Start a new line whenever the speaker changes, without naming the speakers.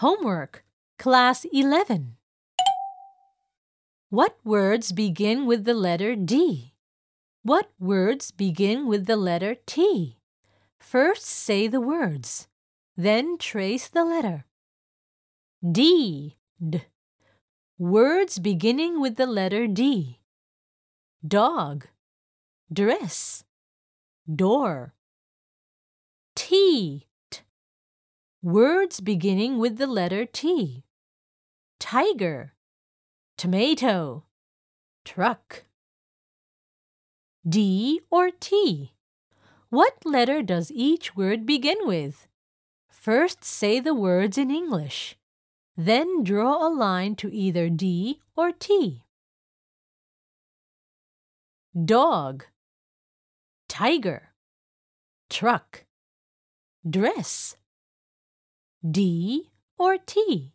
Homework, Class 11. What words begin with the letter D? What words begin with the letter T? First say the words, then trace the letter. D, d. Words beginning with the letter D. Dog, dress, door. T, t. Words beginning with the letter T. Tiger, tomato, truck. D or T? What letter does each word begin with? First say the words in English. Then draw a line to either D or T. Dog, tiger, truck, dress. D or T?